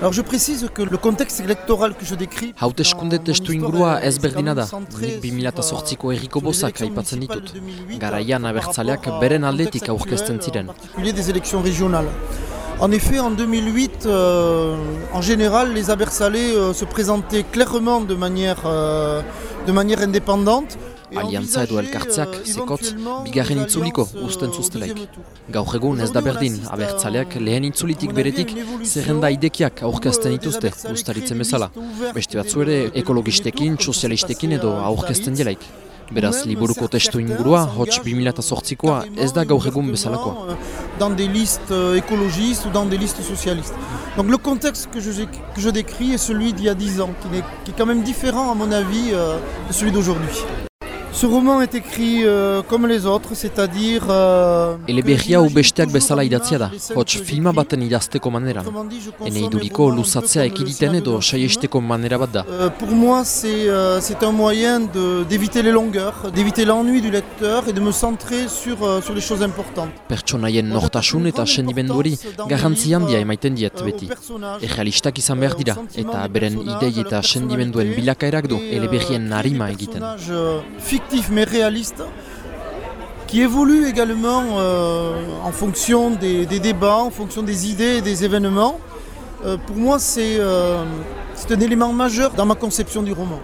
Alors je précise que le contexte électoral que je décris Hauteskunde testu ingurua ezberdina da, nik 2008ko erriko bozak aipatzen ditut. Garaian abertzaleak beren aldetik aurkezten ziren. des élections régionales. En effet, en 2008, euh, en général, les Abersalais euh, se présentaient clairement de manière, euh, de manière indépendante. Aliantza edo elkartzeak zekotz bigarren itzuliko usten zuztelaik. Gaur egun ez da berdin, abertzaleak lehen itzulitik beretik zerrenda idekiak aurkezten dituzte ustaritzen bezala. Beste batzu ere ekologistekin, sozialistekin edo aurkezten delaik. Beraz, liburuko testu ingurua, hotx 2008koa, ez da gaur egun bezalakoa. Dans des listes euh, écologistes ou dans des listes socialistes. Donc le contexte que je, que je décris est celui d'il y a 10 ans, qui est, qui est quand même différent à mon avis euh, de celui d'aujourd'hui. Ce roman est écrit euh, comme les autres, c'est-à-dire... Euh, Eleberria hau besteak bezala idatzia da, hots filma baten idazteko maneran. Ene iduriko luzatzea ekiditen edo saiesteko manera bat da. Euh, pour moi, c'est euh, un moyen d'éviter les longueurs, d'éviter l'ennui du lecteur et de me centrer sur, euh, sur les choses importantes. Pertsonaien nortasun eta sendimendu hori garrantzi handia emaiten diet beti. Errealistak izan behar dira, eta beren idei eta sendimenduen bilakaerak du eleberrien narima egiten. Mais réaliste qui évolue également euh, en fonction des, débats, en fonction des idées et des événements. Euh, pour moi, c'est euh, un élément majeur dans ma conception du roman.